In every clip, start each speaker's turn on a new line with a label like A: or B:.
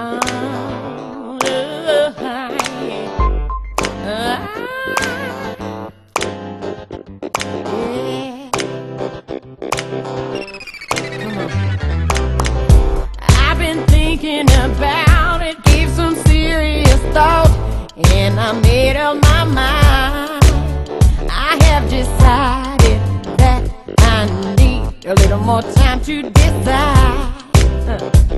A: I've been thinking about it, gave some serious thought, and I made up my mind. I have decided that I need a little more time to decide. Huh.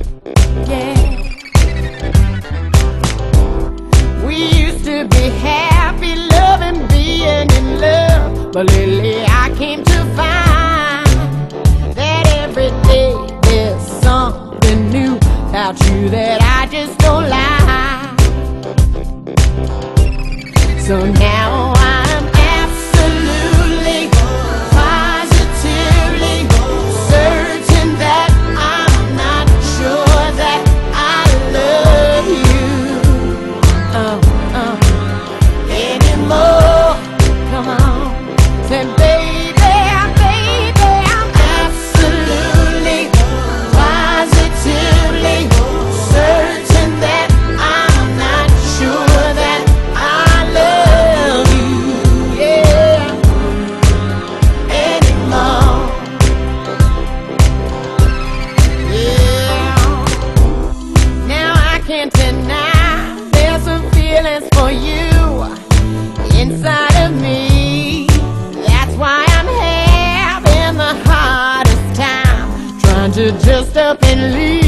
A: But lately I came to find that every day there's something new about you that I just don't like. So now. To just up and leave?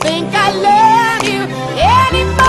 A: think I love you anymore.